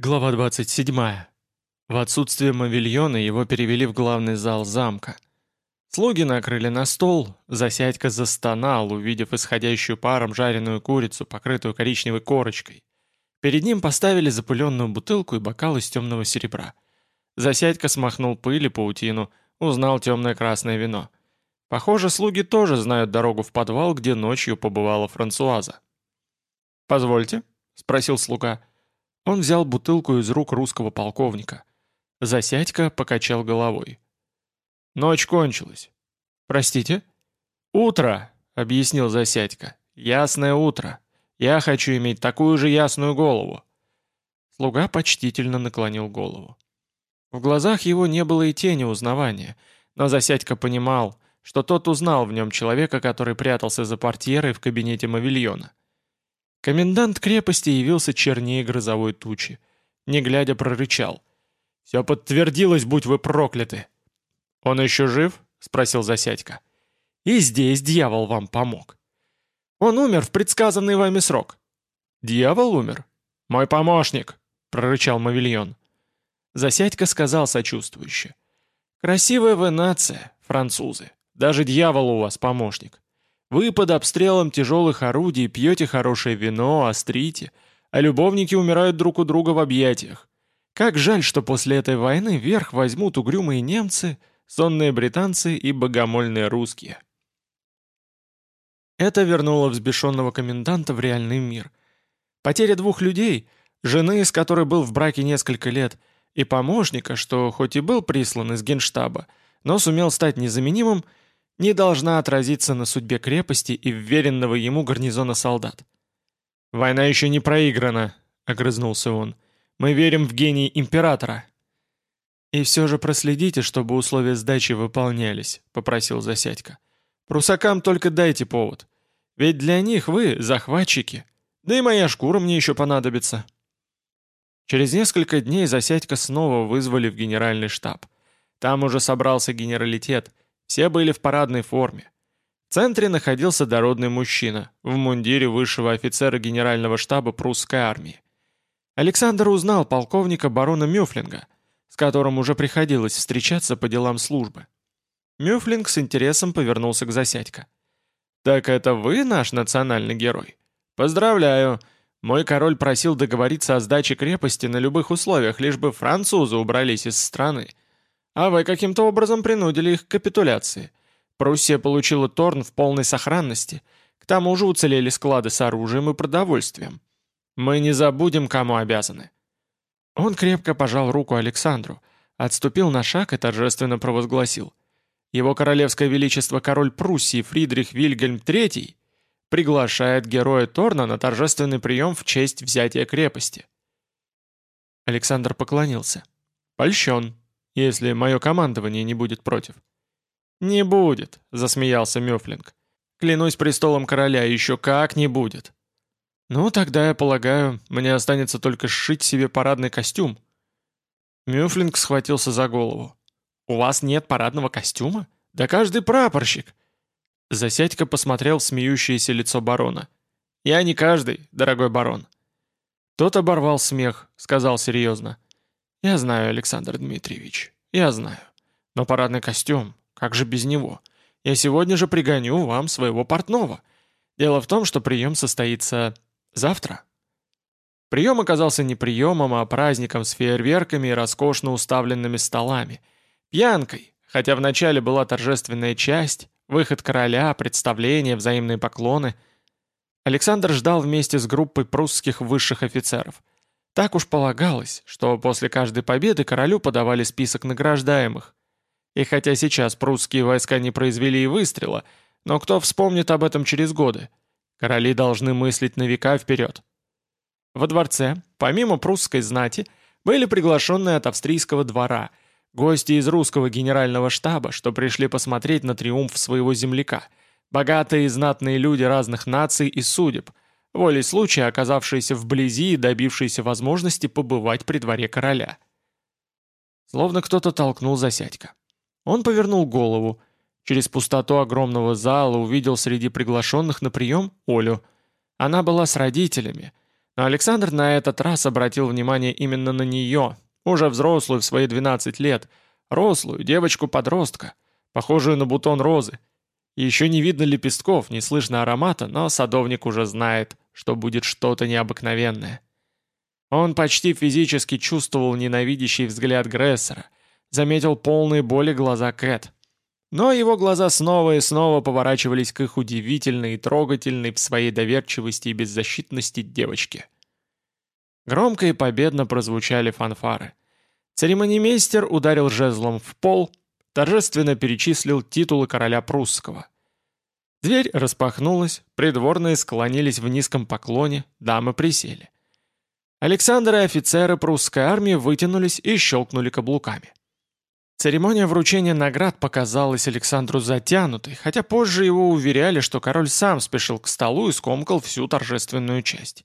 Глава 27. В отсутствие Мавильона его перевели в главный зал замка. Слуги накрыли на стол, Засядька застонал, увидев исходящую паром жареную курицу, покрытую коричневой корочкой. Перед ним поставили запыленную бутылку и бокал из темного серебра. Засядька смахнул пыль и паутину, узнал темное красное вино. Похоже, слуги тоже знают дорогу в подвал, где ночью побывала Франсуаза. «Позвольте», — спросил слуга, — он взял бутылку из рук русского полковника. Засядька покачал головой. «Ночь кончилась». «Простите?» «Утро», — объяснил Засядька. «Ясное утро. Я хочу иметь такую же ясную голову». Слуга почтительно наклонил голову. В глазах его не было и тени узнавания, но Засядька понимал, что тот узнал в нем человека, который прятался за портьерой в кабинете Мавильона. Комендант крепости явился чернее грозовой тучи. Не глядя, прорычал. «Все подтвердилось, будь вы прокляты!» «Он еще жив?» — спросил Засядько. «И здесь дьявол вам помог. Он умер в предсказанный вами срок». «Дьявол умер?» «Мой помощник!» — прорычал Мавильон. Засядько сказал сочувствующе. «Красивая вы нация, французы. Даже дьявол у вас помощник. Вы под обстрелом тяжелых орудий пьете хорошее вино, острите, а любовники умирают друг у друга в объятиях. Как жаль, что после этой войны верх возьмут угрюмые немцы, сонные британцы и богомольные русские. Это вернуло взбешенного коменданта в реальный мир. Потеря двух людей, жены, с которой был в браке несколько лет, и помощника, что хоть и был прислан из генштаба, но сумел стать незаменимым – не должна отразиться на судьбе крепости и вверенного ему гарнизона солдат. «Война еще не проиграна», — огрызнулся он. «Мы верим в гений императора». «И все же проследите, чтобы условия сдачи выполнялись», — попросил Засядько. «Прусакам только дайте повод. Ведь для них вы захватчики. Да и моя шкура мне еще понадобится». Через несколько дней Засядько снова вызвали в генеральный штаб. Там уже собрался генералитет — все были в парадной форме. В центре находился дородный мужчина в мундире высшего офицера генерального штаба прусской армии. Александр узнал полковника барона Мюфлинга, с которым уже приходилось встречаться по делам службы. Мюфлинг с интересом повернулся к Засядько. «Так это вы наш национальный герой? Поздравляю! Мой король просил договориться о сдаче крепости на любых условиях, лишь бы французы убрались из страны. А вы каким-то образом принудили их к капитуляции. Пруссия получила Торн в полной сохранности. К тому же уцелели склады с оружием и продовольствием. Мы не забудем, кому обязаны». Он крепко пожал руку Александру, отступил на шаг и торжественно провозгласил. Его королевское величество король Пруссии Фридрих Вильгельм III приглашает героя Торна на торжественный прием в честь взятия крепости. Александр поклонился. «Польщен если мое командование не будет против». «Не будет», — засмеялся Мёфлинг. «Клянусь престолом короля, еще как не будет». «Ну, тогда, я полагаю, мне останется только сшить себе парадный костюм». Мюфлинг схватился за голову. «У вас нет парадного костюма? Да каждый прапорщик!» Засядька посмотрел в смеющееся лицо барона. «Я не каждый, дорогой барон». Тот оборвал смех, сказал серьезно. «Я знаю, Александр Дмитриевич, я знаю. Но парадный костюм, как же без него? Я сегодня же пригоню вам своего портного. Дело в том, что прием состоится завтра». Прием оказался не приемом, а праздником с фейерверками и роскошно уставленными столами. Пьянкой, хотя вначале была торжественная часть, выход короля, представление, взаимные поклоны. Александр ждал вместе с группой прусских высших офицеров – так уж полагалось, что после каждой победы королю подавали список награждаемых. И хотя сейчас прусские войска не произвели и выстрела, но кто вспомнит об этом через годы? Короли должны мыслить на века вперед. Во дворце, помимо прусской знати, были приглашенные от австрийского двора, гости из русского генерального штаба, что пришли посмотреть на триумф своего земляка, богатые и знатные люди разных наций и судеб – волей случая оказавшиеся вблизи и добившиеся возможности побывать при дворе короля. Словно кто-то толкнул Засядька. Он повернул голову. Через пустоту огромного зала увидел среди приглашенных на прием Олю. Она была с родителями, Но Александр на этот раз обратил внимание именно на нее, уже взрослую в свои 12 лет, рослую, девочку-подростка, похожую на бутон розы. Еще не видно лепестков, не слышно аромата, но садовник уже знает, что будет что-то необыкновенное. Он почти физически чувствовал ненавидящий взгляд Грессера, заметил полные боли глаза Кэт. Но его глаза снова и снова поворачивались к их удивительной и трогательной в своей доверчивости и беззащитности девочке. Громко и победно прозвучали фанфары. Церемонимейстер ударил жезлом в пол, торжественно перечислил титулы короля прусского. Дверь распахнулась, придворные склонились в низком поклоне, дамы присели. Александр и офицеры прусской армии вытянулись и щелкнули каблуками. Церемония вручения наград показалась Александру затянутой, хотя позже его уверяли, что король сам спешил к столу и скомкал всю торжественную часть.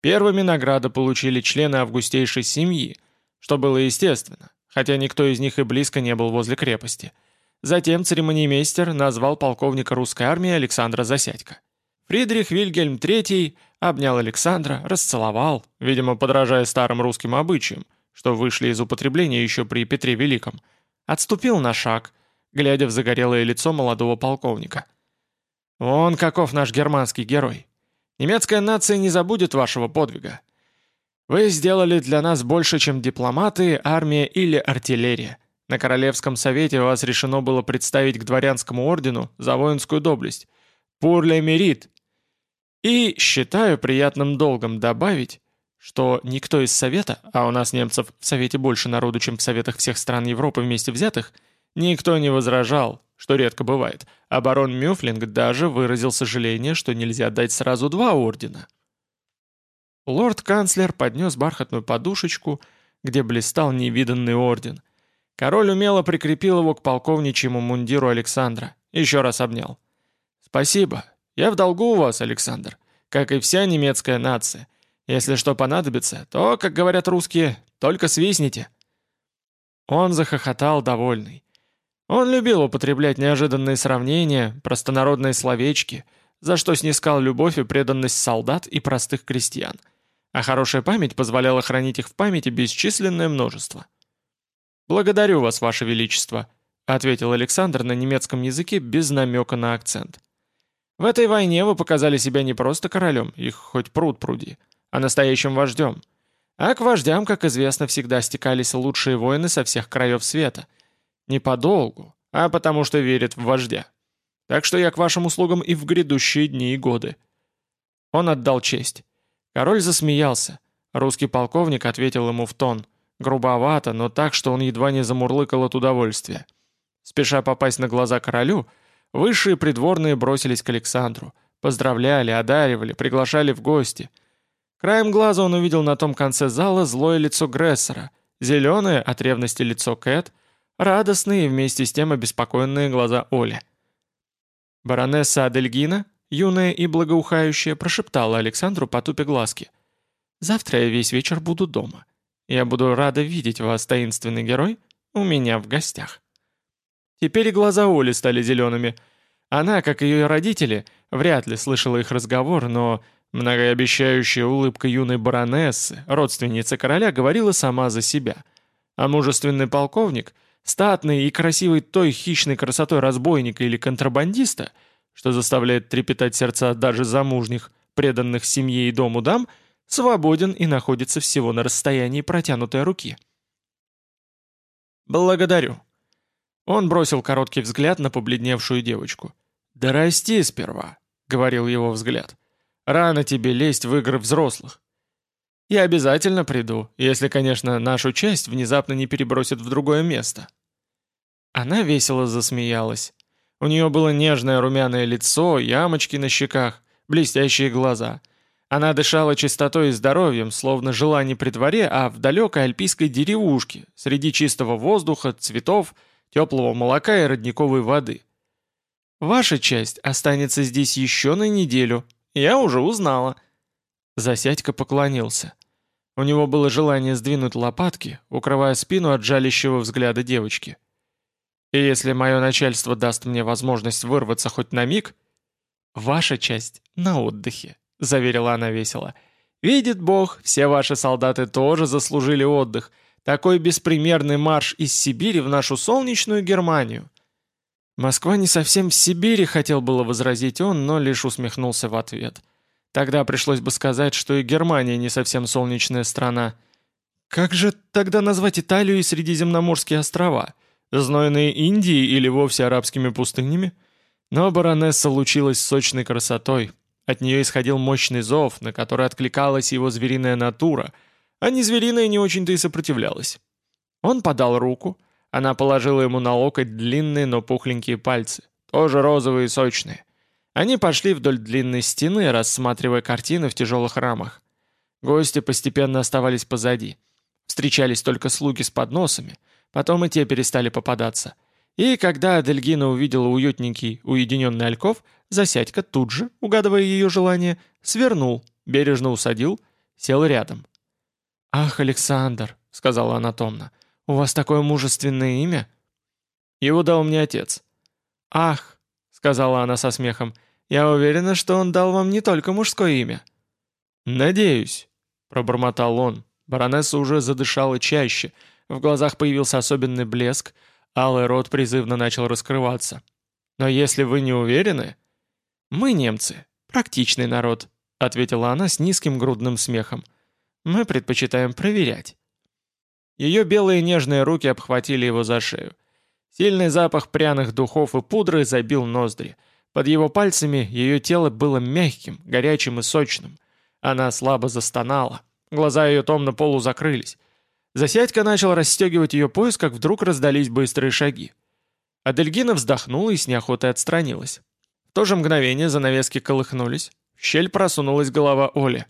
Первыми награды получили члены августейшей семьи, что было естественно, хотя никто из них и близко не был возле крепости. Затем церемониймейстер назвал полковника русской армии Александра Засядько. Фридрих Вильгельм III обнял Александра, расцеловал, видимо, подражая старым русским обычаям, что вышли из употребления еще при Петре Великом, отступил на шаг, глядя в загорелое лицо молодого полковника. «Он каков наш германский герой! Немецкая нация не забудет вашего подвига. Вы сделали для нас больше, чем дипломаты, армия или артиллерия. На Королевском совете вас решено было представить к дворянскому ордену за воинскую доблесть. Пурле мерит, и считаю приятным долгом добавить, что никто из Совета, а у нас немцев в Совете больше народу, чем в Советах всех стран Европы вместе взятых, никто не возражал, что редко бывает, а барон Мюфлинг даже выразил сожаление, что нельзя дать сразу два ордена. Лорд-канцлер поднес бархатную подушечку, где блистал невиданный орден. Король умело прикрепил его к полковничьему мундиру Александра, еще раз обнял. «Спасибо, я в долгу у вас, Александр, как и вся немецкая нация. Если что понадобится, то, как говорят русские, только свистните». Он захохотал довольный. Он любил употреблять неожиданные сравнения, простонародные словечки, за что снискал любовь и преданность солдат и простых крестьян. А хорошая память позволяла хранить их в памяти бесчисленное множество. «Благодарю вас, ваше величество», — ответил Александр на немецком языке без намека на акцент. В этой войне вы показали себя не просто королем, их хоть пруд пруди, а настоящим вождем. А к вождям, как известно, всегда стекались лучшие воины со всех краев света. Не подолгу, а потому что верят в вождя. Так что я к вашим услугам и в грядущие дни и годы». Он отдал честь. Король засмеялся. Русский полковник ответил ему в тон. Грубовато, но так, что он едва не замурлыкал от удовольствия. Спеша попасть на глаза королю, Высшие придворные бросились к Александру. Поздравляли, одаривали, приглашали в гости. Краем глаза он увидел на том конце зала злое лицо Грессера, зеленое от ревности лицо Кэт, радостные и вместе с тем обеспокоенные глаза Оли. Баронесса Адельгина, юная и благоухающая, прошептала Александру, потупя глазки. «Завтра я весь вечер буду дома. Я буду рада видеть вас, таинственный герой, у меня в гостях». Теперь и глаза Оли стали зелеными. Она, как и ее родители, вряд ли слышала их разговор, но многообещающая улыбка юной баронессы, родственницы короля, говорила сама за себя. А мужественный полковник, статный и красивый той хищной красотой разбойника или контрабандиста, что заставляет трепетать сердца даже замужних, преданных семье и дому дам, свободен и находится всего на расстоянии протянутой руки. «Благодарю», он бросил короткий взгляд на побледневшую девочку. «Да расти сперва», — говорил его взгляд. «Рано тебе лезть в игры взрослых. Я обязательно приду, если, конечно, нашу часть внезапно не перебросит в другое место». Она весело засмеялась. У нее было нежное румяное лицо, ямочки на щеках, блестящие глаза. Она дышала чистотой и здоровьем, словно жила не при дворе, а в далекой альпийской деревушке, среди чистого воздуха, цветов теплого молока и родниковой воды. Ваша часть останется здесь еще на неделю, я уже узнала». Засядька поклонился. У него было желание сдвинуть лопатки, укрывая спину от жалящего взгляда девочки. «И если мое начальство даст мне возможность вырваться хоть на миг...» «Ваша часть на отдыхе», — заверила она весело. Видит Бог, все ваши солдаты тоже заслужили отдых. Такой беспримерный марш из Сибири в нашу солнечную Германию. Москва не совсем в Сибири, хотел было возразить он, но лишь усмехнулся в ответ. Тогда пришлось бы сказать, что и Германия не совсем солнечная страна. Как же тогда назвать Италию и Средиземноморские острова? Знойные Индии или вовсе арабскими пустынями? Но баронесса лучилась сочной красотой, от нее исходил мощный зов, на который откликалась его звериная натура, а не звериная не очень-то и сопротивлялась. Он подал руку, она положила ему на локоть длинные, но пухленькие пальцы, тоже розовые и сочные. Они пошли вдоль длинной стены, рассматривая картины в тяжелых рамах. Гости постепенно оставались позади. Встречались только слуги с подносами, потом и те перестали попадаться. И когда Адельгина увидела уютненький, уединенный альков, Засядька тут же, угадывая ее желание, свернул, бережно усадил, сел рядом. «Ах, Александр», — сказала она томно, — «у вас такое мужественное имя?» «Его дал мне отец». «Ах», — сказала она со смехом, — «я уверена, что он дал вам не только мужское имя». «Надеюсь», — пробормотал он. Баронесса уже задышала чаще, в глазах появился особенный блеск, алый рот призывно начал раскрываться. «Но если вы не уверены...» «Мы немцы, практичный народ», — ответила она с низким грудным смехом. «Мы предпочитаем проверять». Ее белые нежные руки обхватили его за шею. Сильный запах пряных духов и пудры забил ноздри. Под его пальцами ее тело было мягким, горячим и сочным. Она слабо застонала. Глаза ее томно полузакрылись. Засядька начал расстегивать ее пояс, как вдруг раздались быстрые шаги. Адельгина вздохнула и с неохотой отстранилась то же мгновение занавески колыхнулись, в щель просунулась голова Оли.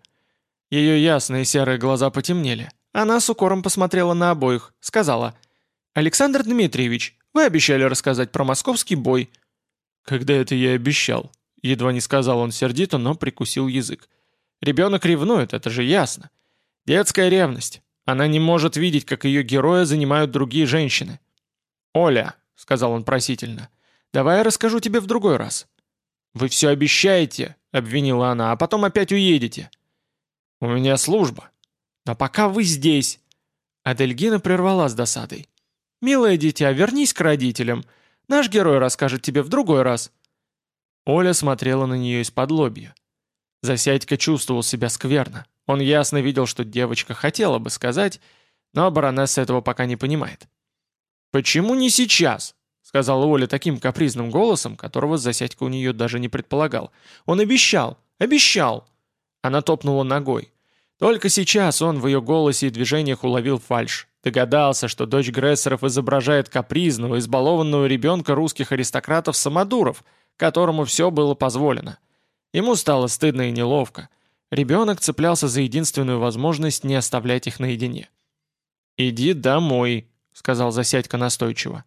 Ее ясные серые глаза потемнели. Она с укором посмотрела на обоих, сказала, «Александр Дмитриевич, вы обещали рассказать про московский бой». «Когда это я обещал?» Едва не сказал он сердито, но прикусил язык. «Ребенок ревнует, это же ясно. Детская ревность. Она не может видеть, как ее героя занимают другие женщины». «Оля», — сказал он просительно, — «давай я расскажу тебе в другой раз. «Вы все обещаете», — обвинила она, — «а потом опять уедете». «У меня служба». «Но пока вы здесь...» Адельгина прервала с досадой. «Милое дитя, вернись к родителям. Наш герой расскажет тебе в другой раз». Оля смотрела на нее из-под лобья. Засядька чувствовал себя скверно. Он ясно видел, что девочка хотела бы сказать, но баронесса этого пока не понимает. «Почему не сейчас?» сказала Оля таким капризным голосом, которого Засядька у нее даже не предполагал. «Он обещал! Обещал!» Она топнула ногой. Только сейчас он в ее голосе и движениях уловил фальшь. Догадался, что дочь Грессеров изображает капризного, избалованного ребенка русских аристократов-самодуров, которому все было позволено. Ему стало стыдно и неловко. Ребенок цеплялся за единственную возможность не оставлять их наедине. «Иди домой», — сказал Засядька настойчиво.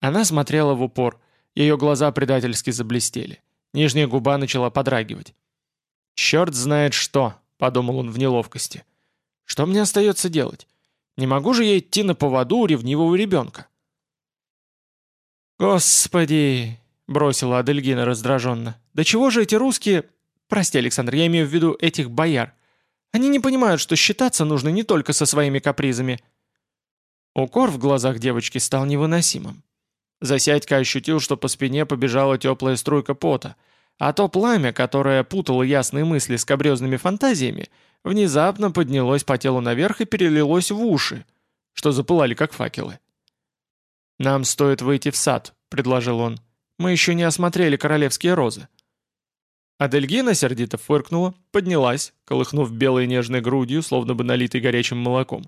Она смотрела в упор, ее глаза предательски заблестели. Нижняя губа начала подрагивать. «Черт знает что», — подумал он в неловкости. «Что мне остается делать? Не могу же я идти на поводу у ревнивого ребенка?» «Господи!» — бросила Адельгина раздраженно. «Да чего же эти русские... Прости, Александр, я имею в виду этих бояр. Они не понимают, что считаться нужно не только со своими капризами». Укор в глазах девочки стал невыносимым. Засядька ощутил, что по спине побежала теплая струйка пота, а то пламя, которое путало ясные мысли с кабрезными фантазиями, внезапно поднялось по телу наверх и перелилось в уши, что запылали как факелы. «Нам стоит выйти в сад», — предложил он. «Мы еще не осмотрели королевские розы». Адельгина сердито фыркнула, поднялась, колыхнув белой нежной грудью, словно бы налитой горячим молоком.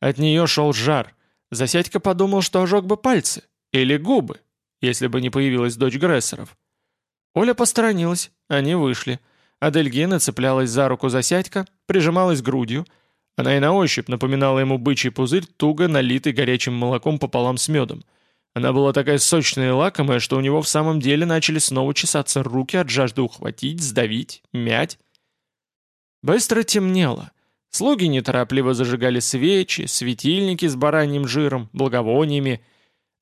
От нее шел жар. Засядька подумал, что ожег бы пальцы. Или губы, если бы не появилась дочь Грессеров. Оля посторонилась, они вышли. Адельгина цеплялась за руку Засядька, прижималась грудью. Она и на ощупь напоминала ему бычий пузырь, туго налитый горячим молоком пополам с медом. Она была такая сочная и лакомая, что у него в самом деле начали снова чесаться руки от жажды ухватить, сдавить, мять. Быстро темнело. Слуги неторопливо зажигали свечи, светильники с бараньим жиром, благовониями,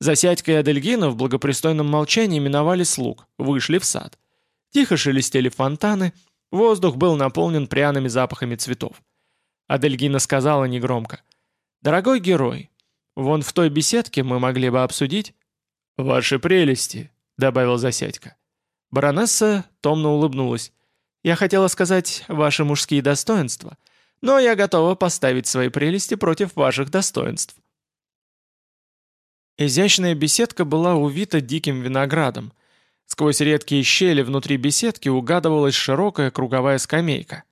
Засядька и Адельгина в благопристойном молчании миновали слуг, вышли в сад. Тихо шелестели фонтаны, Воздух был наполнен пряными запахами цветов. Адельгина сказала негромко. «Дорогой герой, вон в той беседке мы могли бы обсудить...» «Ваши прелести», — добавил Засядько. Баронесса томно улыбнулась. «Я хотела сказать ваши мужские достоинства, но я готова поставить свои прелести против ваших достоинств». Изящная беседка была увита диким виноградом. Сквозь редкие щели внутри беседки угадывалась широкая круговая скамейка.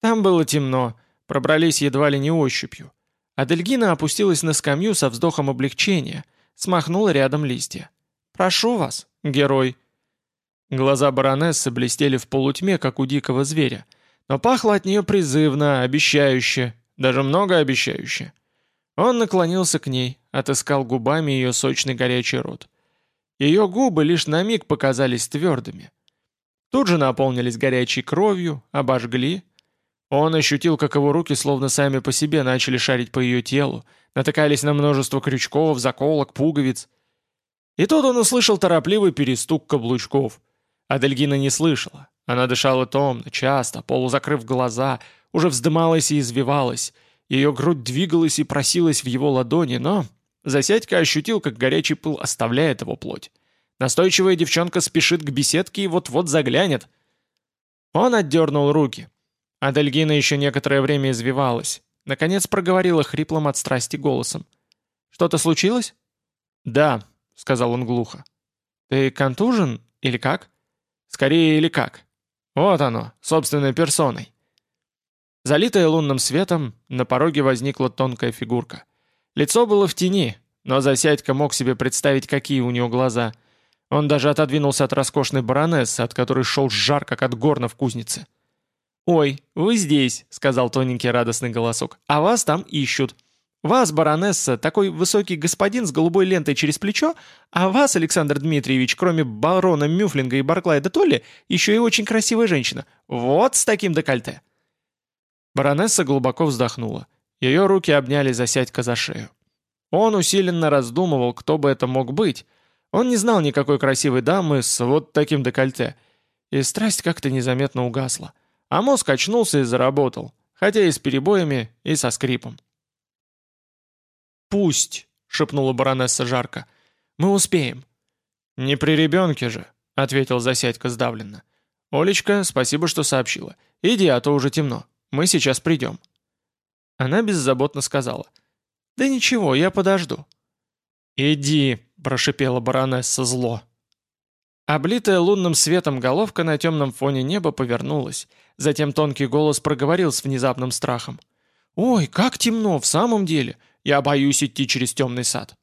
Там было темно, пробрались едва ли не ощупью. Адельгина опустилась на скамью со вздохом облегчения, смахнула рядом листья. «Прошу вас, герой». Глаза баронессы блестели в полутьме, как у дикого зверя, но пахло от нее призывно, обещающе, даже многообещающе. Он наклонился к ней, отыскал губами ее сочный горячий рот. Ее губы лишь на миг показались твердыми. Тут же наполнились горячей кровью, обожгли. Он ощутил, как его руки словно сами по себе начали шарить по ее телу, натыкались на множество крючков, заколок, пуговиц. И тут он услышал торопливый перестук каблучков. Адельгина не слышала. Она дышала томно, часто, полузакрыв глаза, уже вздымалась и извивалась. Ее грудь двигалась и просилась в его ладони, но Засядька ощутил, как горячий пыл оставляет его плоть. Настойчивая девчонка спешит к беседке и вот-вот заглянет. Он отдернул руки. Адельгина еще некоторое время извивалась. Наконец проговорила хриплым от страсти голосом. «Что-то случилось?» «Да», — сказал он глухо. «Ты контужен или как?» «Скорее или как?» «Вот оно, собственной персоной». Залитая лунным светом, на пороге возникла тонкая фигурка. Лицо было в тени, но Засядько мог себе представить, какие у него глаза. Он даже отодвинулся от роскошной баронессы, от которой шел жар, как от горна в кузнице. «Ой, вы здесь», — сказал тоненький радостный голосок, — «а вас там ищут». «Вас, баронесса, такой высокий господин с голубой лентой через плечо, а вас, Александр Дмитриевич, кроме барона Мюфлинга и Барклайда Толли, еще и очень красивая женщина. Вот с таким декольте». Баронесса глубоко вздохнула. Ее руки обняли Засядько за шею. Он усиленно раздумывал, кто бы это мог быть. Он не знал никакой красивой дамы с вот таким декольте. И страсть как-то незаметно угасла. А мозг очнулся и заработал, хотя и с перебоями, и со скрипом. «Пусть», — шепнула баронесса жарко, — «мы успеем». «Не при ребенке же», — ответил Засядько сдавленно. «Олечка, спасибо, что сообщила. Иди, а то уже темно. Мы сейчас придем». Она беззаботно сказала. «Да ничего, я подожду». «Иди», — прошипела баронесса зло. Облитая лунным светом головка на темном фоне неба повернулась. Затем тонкий голос проговорил с внезапным страхом. «Ой, как темно, в самом деле! Я боюсь идти через темный сад».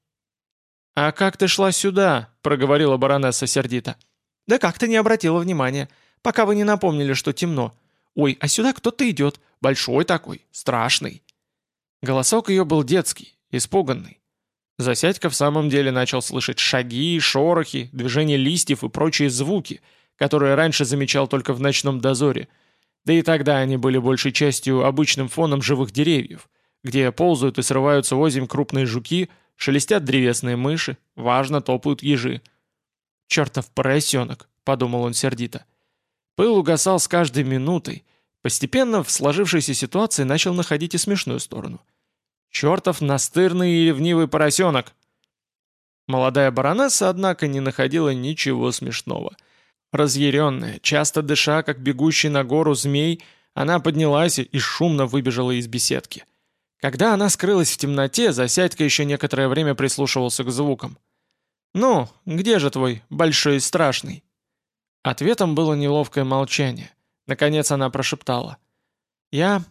«А как ты шла сюда?» — проговорила баронесса сердито. «Да как ты не обратила внимания, пока вы не напомнили, что темно. Ой, а сюда кто-то идет, большой такой, страшный». Голосок ее был детский, испуганный. Засядька в самом деле начал слышать шаги, шорохи, движение листьев и прочие звуки, которые раньше замечал только в ночном дозоре. Да и тогда они были большей частью обычным фоном живых деревьев, где ползают и срываются озимь крупные жуки, шелестят древесные мыши, важно топают ежи. «Чертов поросенок», — подумал он сердито. Пыл угасал с каждой минутой, постепенно в сложившейся ситуации начал находить и смешную сторону — Чертов настырный и ревнивый поросенок!» Молодая баронесса, однако, не находила ничего смешного. Разъяренная, часто дыша, как бегущий на гору змей, она поднялась и шумно выбежала из беседки. Когда она скрылась в темноте, Засядька еще некоторое время прислушивался к звукам. «Ну, где же твой большой и страшный?» Ответом было неловкое молчание. Наконец она прошептала. «Я...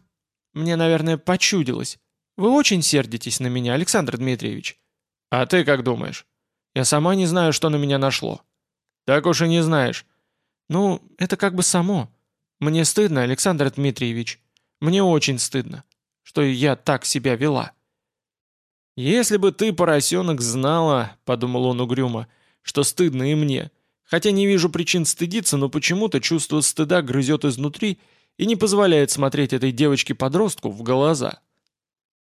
Мне, наверное, почудилось. Вы очень сердитесь на меня, Александр Дмитриевич. А ты как думаешь? Я сама не знаю, что на меня нашло. Так уж и не знаешь. Ну, это как бы само. Мне стыдно, Александр Дмитриевич. Мне очень стыдно, что я так себя вела. «Если бы ты, поросенок, знала, — подумал он угрюмо, — что стыдно и мне. Хотя не вижу причин стыдиться, но почему-то чувство стыда грызет изнутри и не позволяет смотреть этой девочке-подростку в глаза».